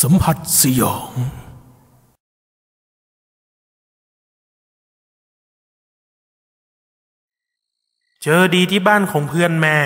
สัมผัสสยอง เจอดีที่บ้านของเพื่อนแม่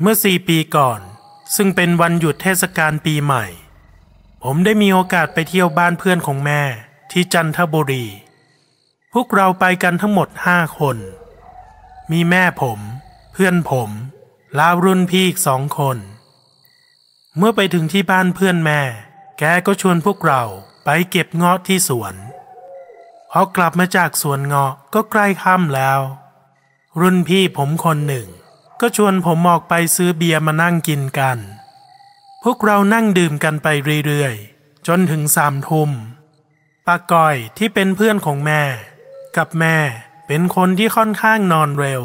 เมื่อสี่ปีก่อน ซึ่งเป็นวันหยุดเทศกาลปีใหม่ ผมได้มีโอกาสไปเที่ยวบ้านเพื่อนของแม่ที่จันทบุรี พวกเราไปกันทั้งหมดห้าคน มีแม่ผม เพื่อนผม ลาวรุ่นพี่อีกสองคน เมื่อไปถึงที่บ้านเพื่อนแม่ แกก็ชวนพวกเราไปเก็บเงาะที่สวนพอกลับมาจากสวนเงาะก็ใกล้ค่ำแล้ว รุ่นพี่ผมคนหนึ่ง ก็ชวนผมออกไปซื้อเบียร์มานั่งกินกัน พวกเรานั่งดื่มกันไปเรื่อยๆ จนถึงสามทุ่มป้าก้อยที่เป็นเพื่อนของแม่ กับแม่เป็นคนที่ค่อนข้างนอนเร็ว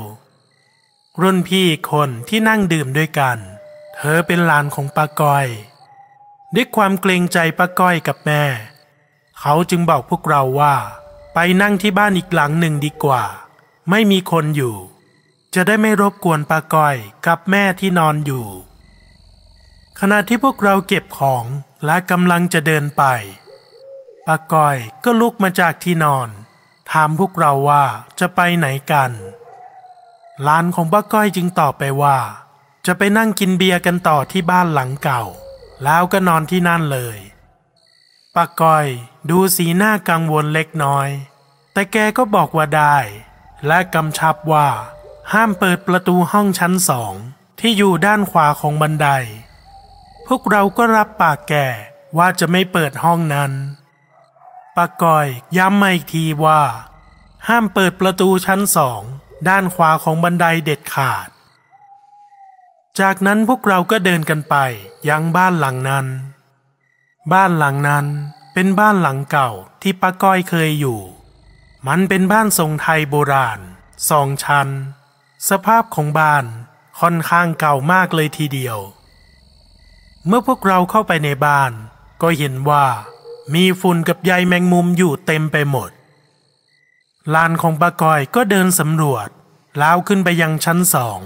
รุ่นพี่อีกคนที่นั่งดื่มด้วยกัน เธอเป็นหลานของป้าก้อย ด้วยความเกรงใจป้าก้อยกับแม่ เขาจึงบอกพวกเราว่า ไปนั่งที่บ้านอีกหลังหนึ่งดีกว่า ไม่มีคนอยู่ จะได้ไม่รบกวนป้าก้อยกับแม่ที่นอนอยู่ ขณะที่พวกเราเก็บของและกำลังจะเดินไปป้าก้อยก็ลุกมาจากที่นอน ถามพวกเราว่าจะไปไหนกัน หลานของป้าก้อยจึงตอบไปว่า จะไปนั่งกินเบียร์กันต่อที่บ้านหลังเก่า แล้วก็นอนที่นั่นเลยป้าก้อยดูสีหน้ากังวลเล็กน้อย แต่แกก็บอกว่าได้ และกำชับว่า ห้ามเปิดประตูห้องชั้นสองที่อยู่ด้านขวาของบันได พวกเราก็รับปากแกว่าจะไม่เปิดห้องนั้นป้าก้อยย้ำมาอีกทีว่า ห้ามเปิดประตูชั้นสอง ด้านขวาของบันไดเด็ดขาด จากนั้นพวกเราก็เดินกันไปยังบ้านหลังนั้น บ้านหลังนั้นเป็นบ้านหลังเก่าที่ป้าก้อยเคยอยู่ มันเป็นบ้านทรงไทยโบราณสองชั้น สภาพของบ้านค่อนข้างเก่ามากเลยทีเดียว เมื่อพวกเราเข้าไปในบ้าน ก็เห็นว่ามีฝุ่นกับใยแมงมุมอยู่เต็มไปหมด ลานของปากอยก็เดินสำรวจแล้วขึ้นไปยังชั้นสอง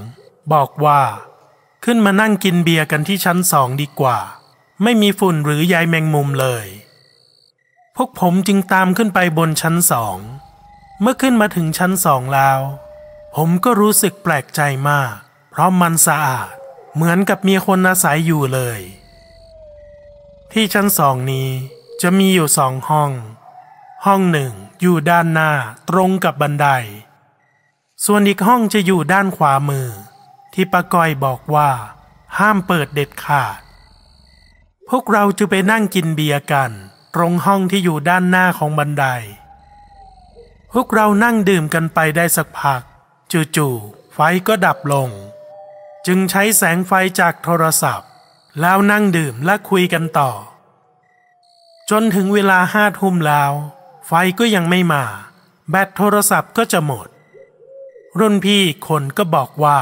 บอกว่า ขึ้นมานั่งกินเบียร์กันที่ชั้นสองดีกว่า ไม่มีฝุ่นหรือใยแมงมุมเลย พวกผมจึงตามขึ้นไปบนชั้นสอง เมื่อขึ้นมาถึงชั้นสองแล้ว ผมก็รู้สึกแปลกใจมาก เพราะมันสะอาด เหมือนกับมีคนอาศัยอยู่เลย ที่ชั้นสองนี้จะมีอยู่สองห้อง ห้องหนึ่งอยู่ด้านหน้าตรงกับบันได ส่วนอีกห้องจะอยู่ด้านขวามือ ที่ป้าก้อยบอกว่า ห้ามเปิดเด็ดขาด พวกเราจะไปนั่งกินเบียร์กัน ตรงห้องที่อยู่ด้านหน้าของบันได พวกเรานั่งดื่มกันไปได้สักพัก จู่ๆไฟก็ดับลง จึงใช้แสงไฟจากโทรศัพท์ แล้วนั่งดื่มและคุยกันต่อจนถึงเวลาห้าทุ่มแล้ว ไฟก็ยังไม่มา แบตโทรศัพท์ก็จะหมด รุ่นพี่คนก็บอกว่า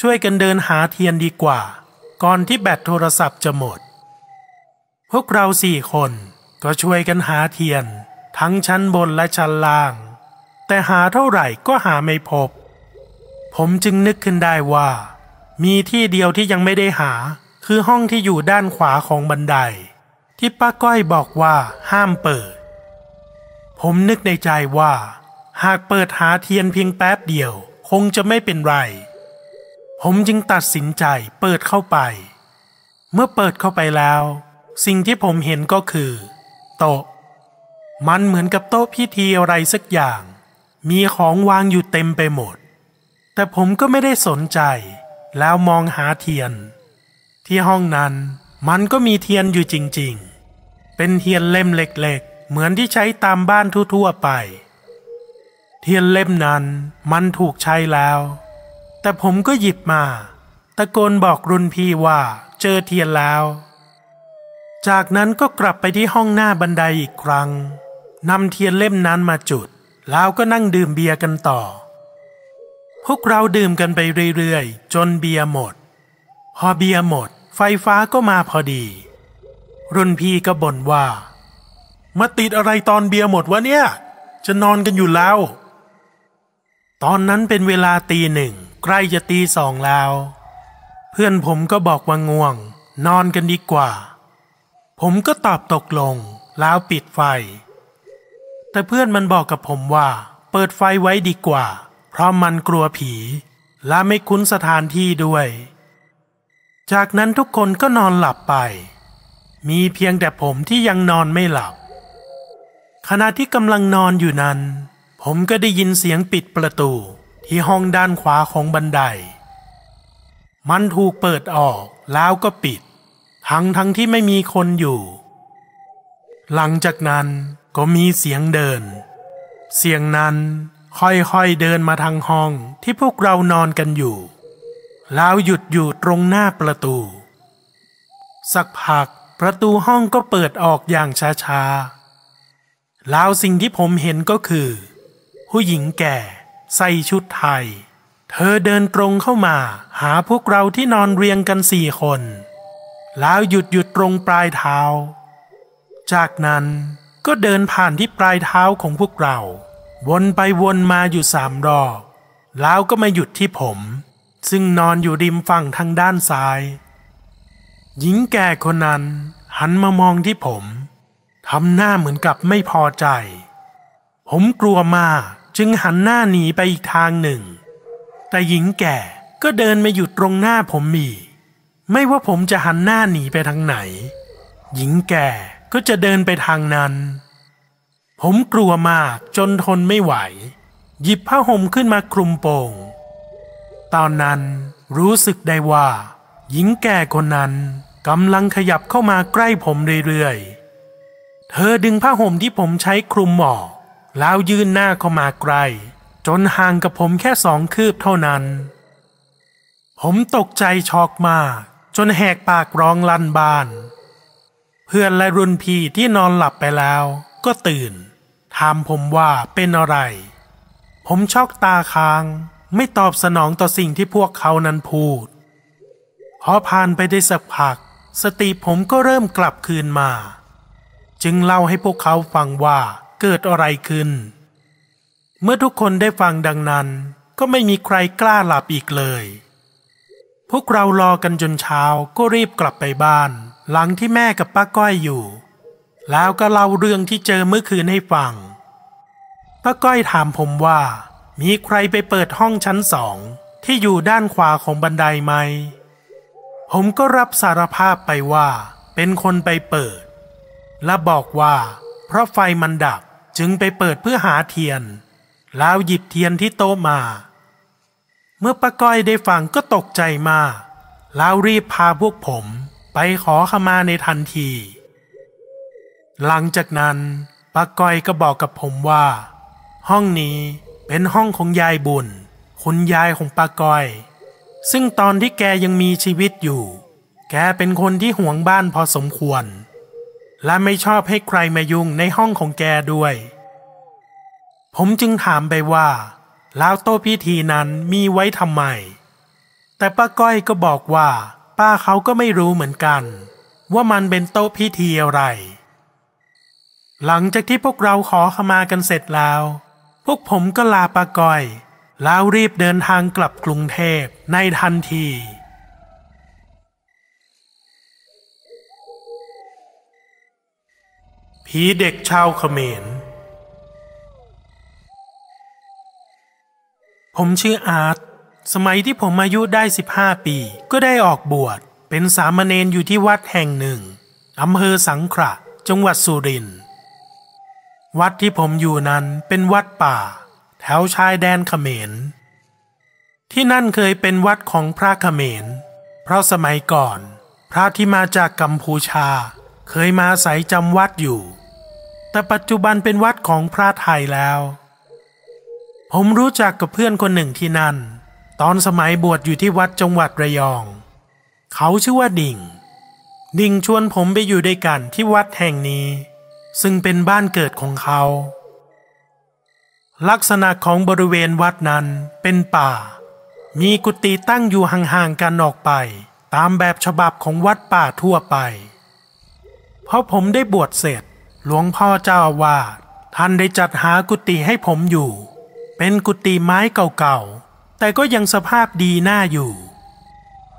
ช่วยกันเดินหาเทียนดีกว่า ก่อนที่แบตโทรศัพท์จะหมด พวกเราสี่คนก็ช่วยกันหาเทียน ทั้งชั้นบนและชั้นล่าง แต่หาเท่าไหร่ก็หาไม่พบ ผมจึงนึกขึ้นได้ว่า มีที่เดียวที่ยังไม่ได้หา คือห้องที่อยู่ด้านขวาของบันได ที่ป้าก้อยบอกว่าห้ามเปิด ผมนึกในใจว่า หากเปิดหาเทียนเพียงแป๊บเดียว คงจะไม่เป็นไร ผมจึงตัดสินใจเปิดเข้าไป เมื่อเปิดเข้าไปแล้ว สิ่งที่ผมเห็นก็คือ โต๊ะ มันเหมือนกับโต๊ะพิธีอะไรสักอย่าง มีของวางอยู่เต็มไปหมด แต่ผมก็ไม่ได้สนใจ แล้วมองหาเทียน ที่ห้องนั้นมันก็มีเทียนอยู่จริงๆ เป็นเทียนเล่มเล็กๆ เหมือนที่ใช้ตามบ้านทั่วๆไป เทียนเล่มนั้นมันถูกใช้แล้ว แต่ผมก็หยิบมา ตะโกนบอกรุ่นพี่ว่าเจอเทียนแล้ว จากนั้นก็กลับไปที่ห้องหน้าบันไดอีกครั้งนำเทียนเล่มนั้นมาจุด แล้วก็นั่งดื่มเบียร์กันต่อ พวกเราดื่มกันไปเรื่อยๆ จนเบียร์หมด พอเบียร์หมด ไฟฟ้าก็มาพอดี รุ่นพี่ก็บ่นว่า มาติดอะไรตอนเบียร์หมดวะเนี่ย จะนอนกันอยู่แล้ว ตอนนั้นเป็นเวลาตีหนึ่ง ใกล้จะตีสองแล้ว เพื่อนผมก็บอกว่าง่วง นอนกันดีกว่า ผมก็ตอบตกลง แล้วปิดไฟ แต่เพื่อนมันบอกกับผมว่า เปิดไฟไว้ดีกว่า เพราะมันกลัวผี และไม่คุ้นสถานที่ด้วย จากนั้นทุกคนก็นอนหลับไป มีเพียงแต่ผมที่ยังนอนไม่หลับ ขณะที่กำลังนอนอยู่นั้น ผมก็ได้ยินเสียงปิดประตูที่ห้องด้านขวาของบันได มันถูกเปิดออกแล้วก็ปิด ทั้งทั้งที่ไม่มีคนอยู่ หลังจากนั้นก็มีเสียงเดิน เสียงนั้นค่อยๆเดินมาทางห้องที่พวกเรานอนกันอยู่ แล้วหยุดอยู่ตรงหน้าประตู สักพักประตูห้องก็เปิดออกอย่างช้าๆ แล้วสิ่งที่ผมเห็นก็คือ ผู้หญิงแก่ใส่ชุดไทย เธอเดินตรงเข้ามาหาพวกเราที่นอนเรียงกันสี่คน แล้วหยุดหยุดตรงปลายเท้า จากนั้นก็เดินผ่านที่ปลายเท้าของพวกเรา วนไปวนมาอยู่สามรอบแล้วก็มาหยุดที่ผม ซึ่งนอนอยู่ริมฝั่งทางด้านซ้าย หญิงแก่คนนั้นหันมามองที่ผม ทำหน้าเหมือนกับไม่พอใจ ผมกลัวมากจึงหันหน้าหนีไปอีกทางหนึ่ง แต่หญิงแก่ก็เดินมาหยุดตรงหน้าผมมีไม่ว่าผมจะหันหน้าหนีไปทางไหน หญิงแก่ก็จะเดินไปทางนั้น ผมกลัวมากจนทนไม่ไหว หยิบผ้าห่มขึ้นมาคลุมโปง ตอนนั้นรู้สึกได้ว่า หญิงแก่คนนั้นกำลังขยับเข้ามาใกล้ผมเรื่อยๆ เธอดึงผ้าห่มที่ผมใช้คลุมหมอกแล้วยื่นหน้าเข้ามาใกล้จนห่างกับผมแค่สองคืบเท่านั้น ผมตกใจช็อกมาก จนแหกปากร้องลั่นบ้าน เพื่อนและรุ่นพี่ที่นอนหลับไปแล้วก็ตื่น ถามผมว่าเป็นอะไร ผมช็อกตาค้าง ไม่ตอบสนองต่อสิ่งที่พวกเขานั้นพูดพอผ่านไปได้สักพัก สติผมก็เริ่มกลับคืนมา จึงเล่าให้พวกเขาฟังว่าเกิดอะไรขึ้น เมื่อทุกคนได้ฟังดังนั้น ก็ไม่มีใครกล้าหลับอีกเลย พวกเรารอกันจนเช้าก็รีบกลับไปบ้าน หลังที่แม่กับป้าก้อยอยู่ แล้วก็เล่าเรื่องที่เจอเมื่อคืนให้ฟังป้าก้อยถามผมว่า มีใครไปเปิดห้องชั้นสองที่อยู่ด้านขวาของบันไดไหม ผมก็รับสารภาพไปว่า เป็นคนไปเปิด และบอกว่า เพราะไฟมันดับจึงไปเปิดเพื่อหาเทียน แล้วหยิบเทียนที่โต๊ะมา เมื่อป้าก้อยได้ฟังก็ตกใจมากแล้วรีบพาพวกผมไปขอขมาในทันที หลังจากนั้นป้าก้อยก็บอกกับผมว่า ห้องนี้เป็นห้องของยายบุญ คุณยายของป้าก้อย ซึ่งตอนที่แกยังมีชีวิตอยู่ แกเป็นคนที่ห่วงบ้านพอสมควร และไม่ชอบให้ใครมายุ่งในห้องของแกด้วย ผมจึงถามไปว่า แล้วโต๊ะพิธีนั้นมีไว้ทำไม แต่ป้าก้อยก็บอกว่า ป้าเขาก็ไม่รู้เหมือนกัน ว่ามันเป็นโต๊ะพิธีอะไร หลังจากที่พวกเราขอขมากันเสร็จแล้ว พวกผมก็ลาป้าก้อย แล้วรีบเดินทางกลับกรุงเทพในทันที ผีเด็กชาวเขมร ผมชื่ออาร์ต สมัยที่ผมอายุได้ 15 ปี ก็ได้ออกบวช เป็นสามเณรอยู่ที่วัดแห่งหนึ่ง อำเภอสังขระ จังหวัดสุรินทร์ วัดที่ผมอยู่นั้นเป็นวัดป่า แถวชายแดนเขมร ที่นั่นเคยเป็นวัดของพระเขมร เพราะสมัยก่อน พระที่มาจากกัมพูชา เคยมาอาศัยจำวัดอยู่ แต่ปัจจุบันเป็นวัดของพระไทยแล้ว ผมรู้จักกับเพื่อนคนหนึ่งที่นั่น ตอนสมัยบวชอยู่ที่วัดจังหวัดระยอง เขาชื่อว่าดิ่ง ดิ่งชวนผมไปอยู่ด้วยกันที่วัดแห่งนี้ ซึ่งเป็นบ้านเกิดของเขา ลักษณะของบริเวณวัดนั้นเป็นป่า มีกุฏิตั้งอยู่ห่างๆกันออกไป ตามแบบฉบับของวัดป่าทั่วไป พราะผมได้บวชเสร็จ หลวงพ่อเจ้าอาวาท่านได้จัดหากุฏิให้ผมอยู่ เป็นกุฏิไม้เก่าๆ แต่ก็ยังสภาพดีน่าอยู่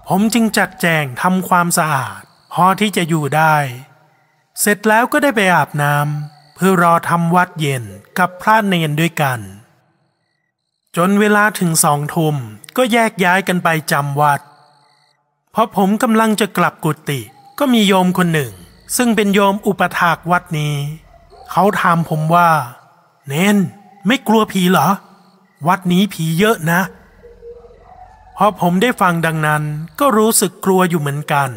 ผผมจึงจัดแจงทำความสะอาด พอที่จะอยู่ได้ เสร็จแล้วก็ได้ไปอาบน้ำเพื่อรอทำวัดเย็นกับพระเนนด้วยกัน จนเวลาถึงสองทุ่มก็แยกย้ายกันไปจำวัดพอผมกำลังจะกลับกุฏิก็มีโยมคนหนึ่ง ซึ่งเป็นโยมอุปถากวัดนี้ เขาถามผมว่า เนนไม่กลัวผีเหรอ วัดนี้ผีเยอะนะพอผมได้ฟังดังนั้นก็รู้สึกกลัวอยู่เหมือนกัน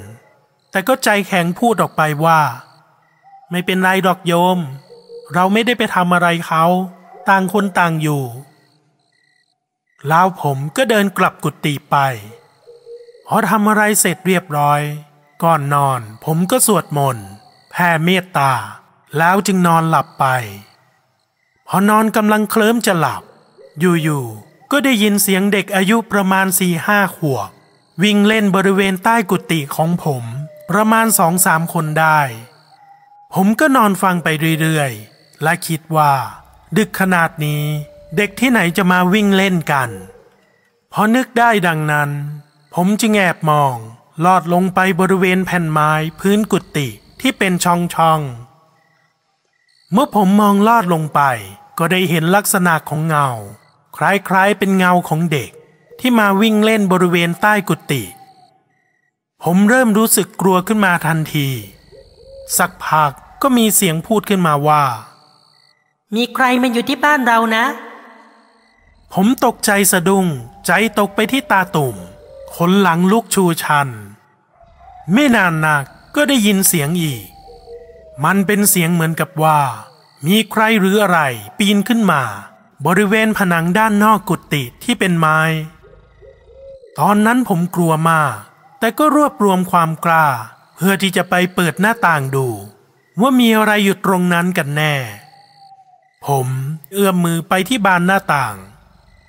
แต่ก็ใจแข็งพูดออกไปว่า ไม่เป็นไรดอกโยม เราไม่ได้ไปทำอะไรเขา ต่างคนต่างอยู่ แล้วผมก็เดินกลับกุฏิไปพอทำอะไรเสร็จเรียบร้อย ก่อนนอนผมก็สวดมนต์แผ่เมตตา แล้วจึงนอนหลับไป พอนอนกำลังเคลิ้มจะหลับ อยู่ๆก็ได้ยินเสียงเด็กอายุประมาณสี่ห้าขวบ วิ่งเล่นบริเวณใต้กุฏิของผม ประมาณสองสามคนได้ ผมก็นอนฟังไปเรื่อยๆ และคิดว่า ดึกขนาดนี้เด็กที่ไหนจะมาวิ่งเล่นกัน พอนึกได้ดังนั้น ผมจึงแอบมอง ลอดลงไปบริเวณแผ่นไม้พื้นกุฏิที่เป็นช่องช่องๆเมื่อผมมองลอดลงไป ก็ได้เห็นลักษณะของเงา คล้ายๆเป็นเงาของเด็กที่มาวิ่งเล่นบริเวณใต้กุฏิผมเริ่มรู้สึกกลัวขึ้นมาทันที สักพักก็มีเสียงพูดขึ้นมาว่า มีใครมาอยู่ที่บ้านเรานะ ผมตกใจสะดุ้งใจตกไปที่ตาตุ่ม ขนหลังลุกชูชัน ไม่นานนักก็ได้ยินเสียงอีก มันเป็นเสียงเหมือนกับว่า มีใครหรืออะไรปีนขึ้นมา บริเวณผนังด้านนอกกุฏิที่เป็นไม้ ตอนนั้นผมกลัวมาก แต่ก็รวบรวมความกล้า เพื่อที่จะไปเปิดหน้าต่างดู ว่ามีอะไรอยู่ตรงนั้นกันแน่ ผมเอื้อมมือไปที่บานหน้าต่าง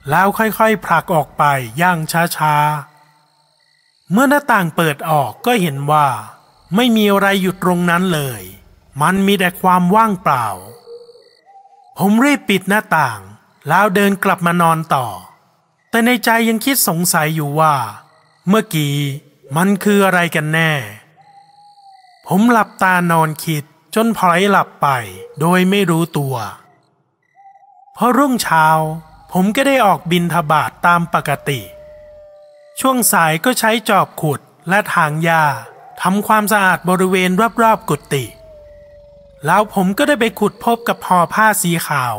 แล้วค่อยๆผลักออกไปอย่างช้าๆ เมื่อหน้าต่างเปิดออกก็เห็นว่า ไม่มีอะไรอยู่ตรงนั้นเลย มันมีแต่ความว่างเปล่า ผมรีบปิดหน้าต่าง แล้วเดินกลับมานอนต่อ แต่ในใจยังคิดสงสัยอยู่ว่า เมื่อกี้มันคืออะไรกันแน่ ผมหลับตานอนคิดจนพลอยหลับไปโดยไม่รู้ตัวพอรุ่งเช้า ผมก็ได้ออกบินทบาทตามปกติ ช่วงสายก็ใช้จอบขุดและถางหญ้าทำความสะอาดบริเวณรอบๆกุฏิแล้วผมก็ได้ไปขุดพบกับห่อผ้าสีขาว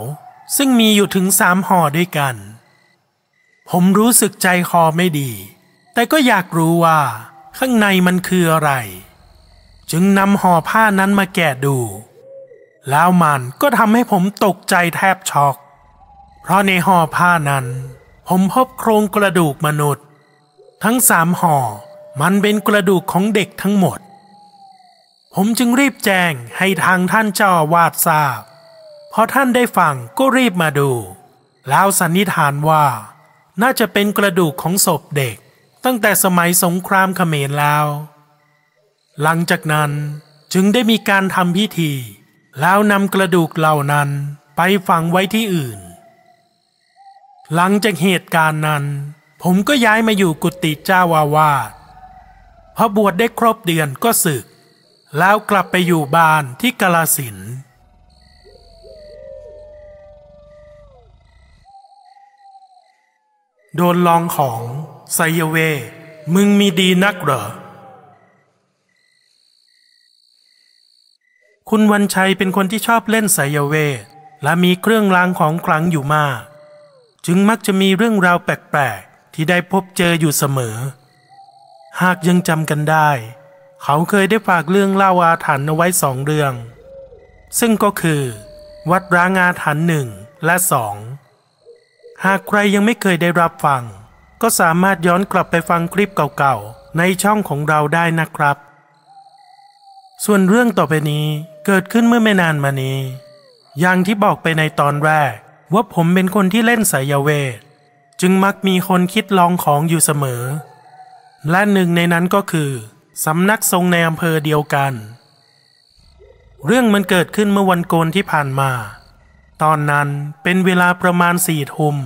ซึ่งมีอยู่ถึงสามห่อด้วยกัน ผมรู้สึกใจคอไม่ดี แต่ก็อยากรู้ว่า ข้างในมันคืออะไร จึงนำห่อผ้านั้นมาแกะดู แล้วมันก็ทำให้ผมตกใจแทบช็อก เพราะในห่อผ้านั้น ผมพบโครงกระดูกมนุษย์ ทั้งสามห่อมันเป็นกระดูกของเด็กทั้งหมด ผมจึงรีบแจ้งให้ทางท่านเจ้าวาสทราบ พอท่านได้ฟังก็รีบมาดู แล้วสันนิษฐานว่า น่าจะเป็นกระดูกของศพเด็ก ตั้งแต่สมัยสงครามเขมรแล้ว หลังจากนั้นจึงได้มีการทำพิธี แล้วนำกระดูกเหล่านั้นไปฝังไว้ที่อื่น หลังจากเหตุการณ์นั้น ผมก็ย้ายมาอยู่กุฏิเจ้าวาวาสพอบวชได้ครบเดือนก็สึก แล้วกลับไปอยู่บ้านที่กาลสินโดนลองของไซยเว มึงมีดีนักเหรอ คุณวันชัยเป็นคนที่ชอบเล่นไสยเว และมีเครื่องรางของขลังอยู่มาก จึงมักจะมีเรื่องราวแปลกๆ ที่ได้พบเจออยู่เสมอ หากยังจำกันได้ เขาเคยได้ฝากเรื่องเล่าอาถรรพ์เอาไว้สองเรื่อง ซึ่งก็คือ วัดร้างอาถรรพ์หนึ่งและสองหากใครยังไม่เคยได้รับฟัง ก็สามารถย้อนกลับไปฟังคลิปเก่าๆ ในช่องของเราได้นะครับ ส่วนเรื่องต่อไปนี้เกิดขึ้นเมื่อไม่นานมานี้ อย่างที่บอกไปในตอนแรกว่าผมเป็นคนที่เล่นสายเวท จึงมักมีคนคิดลองของอยู่เสมอ และหนึ่งในนั้นก็คือสำนักทรงในอำเภอเดียวกัน เรื่องมันเกิดขึ้นเมื่อวันโกนที่ผ่านมา ตอนนั้นเป็นเวลาประมาณสี่ทุ่ม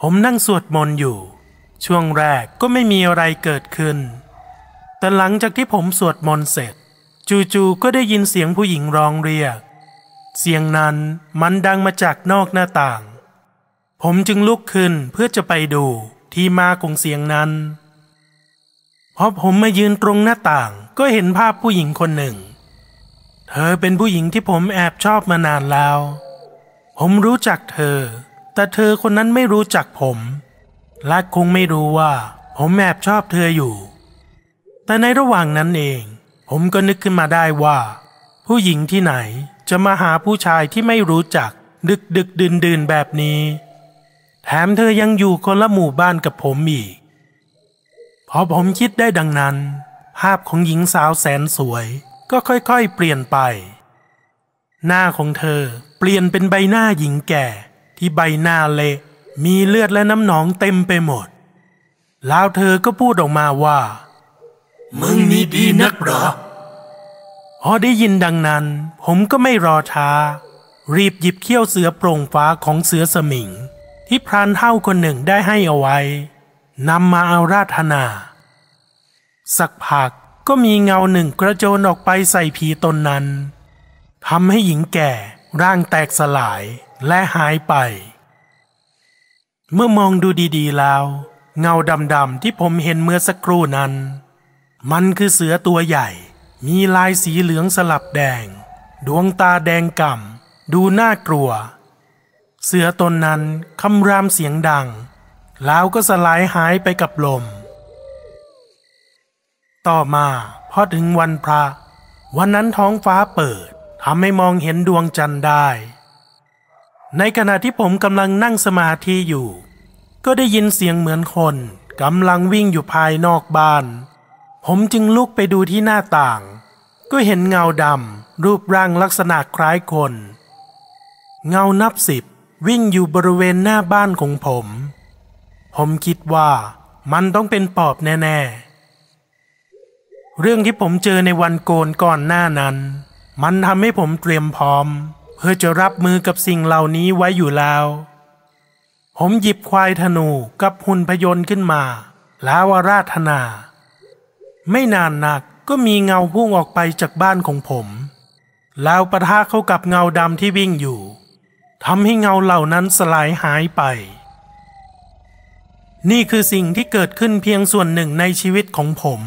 ผมนั่งสวดมนต์อยู่ ช่วงแรกก็ไม่มีอะไรเกิดขึ้น แต่หลังจากที่ผมสวดมนต์เสร็จ จู่ๆก็ได้ยินเสียงผู้หญิงร้องเรียก เสียงนั้นมันดังมาจากนอกหน้าต่าง ผมจึงลุกขึ้นเพื่อจะไปดูที่มาของเสียงนั้น พอผมมายืนตรงหน้าต่างก็เห็นภาพผู้หญิงคนหนึ่ง เธอเป็นผู้หญิงที่ผมแอบชอบมานานแล้ว ผมรู้จักเธอ แต่เธอคนนั้นไม่รู้จักผมและคงไม่รู้ว่า ผมแอบชอบเธออยู่ แต่ในระหว่างนั้นเอง ผมก็นึกขึ้นมาได้ว่า ผู้หญิงที่ไหนจะมาหาผู้ชายที่ไม่รู้จักดึกดึกดื่นดื่นแบบนี้ แถมเธอยังอยู่คนละหมู่บ้านกับผมอีก พอผมคิดได้ดังนั้น ภาพของหญิงสาวแสนสวย ก็ค่อยๆ เปลี่ยนไป หน้าของเธอเปลี่ยนเป็นใบหน้าหญิงแก่ ที่ใบหน้าเละมีเลือดและน้ำหนองเต็มไปหมด แล้วเธอก็พูดออกมาว่า มึงนี่ดีนักเหรอ พอได้ยินดังนั้น ผมก็ไม่รอช้า รีบหยิบเขี้ยวเสือโปร่งฟ้าของเสือสมิง ที่พรานเท่าคนหนึ่งได้ให้เอาไว้นำมาเอาราธนา สักพักก็มีเงาหนึ่งกระโจนออกไปใส่ผีตนนั้นทำให้หญิงแก่ร่างแตกสลายและหายไป เมื่อมองดูดีๆแล้ว เงาดำๆที่ผมเห็นเมื่อสักครู่นั้น มันคือเสือตัวใหญ่ มีลายสีเหลืองสลับแดง ดวงตาแดงก่ำดูน่ากลัว เสือตนนั้นคำรามเสียงดัง แล้วก็สลายหายไปกับลม ต่อมาพอถึงวันพระ วันนั้นท้องฟ้าเปิดทำให้มองเห็นดวงจันทร์ได้ ในขณะที่ผมกำลังนั่งสมาธิอยู่ ก็ได้ยินเสียงเหมือนคนกำลังวิ่งอยู่ภายนอกบ้าน ผมจึงลุกไปดูที่หน้าต่าง ก็เห็นเงาดำรูปร่างลักษณะคล้ายคน เงานับสิบ วิ่งอยู่บริเวณหน้าบ้านของผม ผมคิดว่ามันต้องเป็นปอบแน่ๆ เรื่องที่ผมเจอในวันโกนก่อนหน้านั้น มันทำให้ผมเตรียมพร้อม เพื่อจะรับมือกับสิ่งเหล่านี้ไว้อยู่แล้ว ผมหยิบควายธนูกับหุ่นพยนต์ขึ้นมา แล้วอาราธนา ไม่นานนักก็มีเงาพุ่งออกไปจากบ้านของผม แล้วปะทะเข้ากับเงาดำที่วิ่งอยู่ ทำให้เงาเหล่านั้นสลายหายไป นี่คือสิ่งที่เกิดขึ้นเพียงส่วนหนึ่งในชีวิตของผม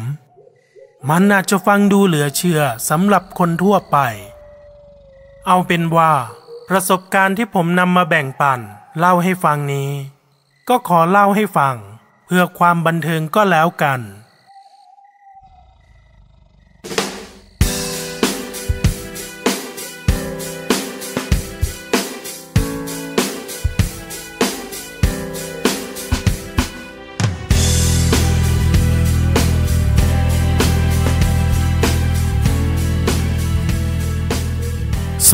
มันอาจจะฟังดูเหลือเชื่อสำหรับคนทั่วไป เอาเป็นว่า ประสบการณ์ที่ผมนำมาแบ่งปันเล่าให้ฟังนี้ ก็ขอเล่าให้ฟัง เพื่อความบันเทิงก็แล้วกัน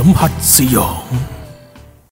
สัมผัสสยอง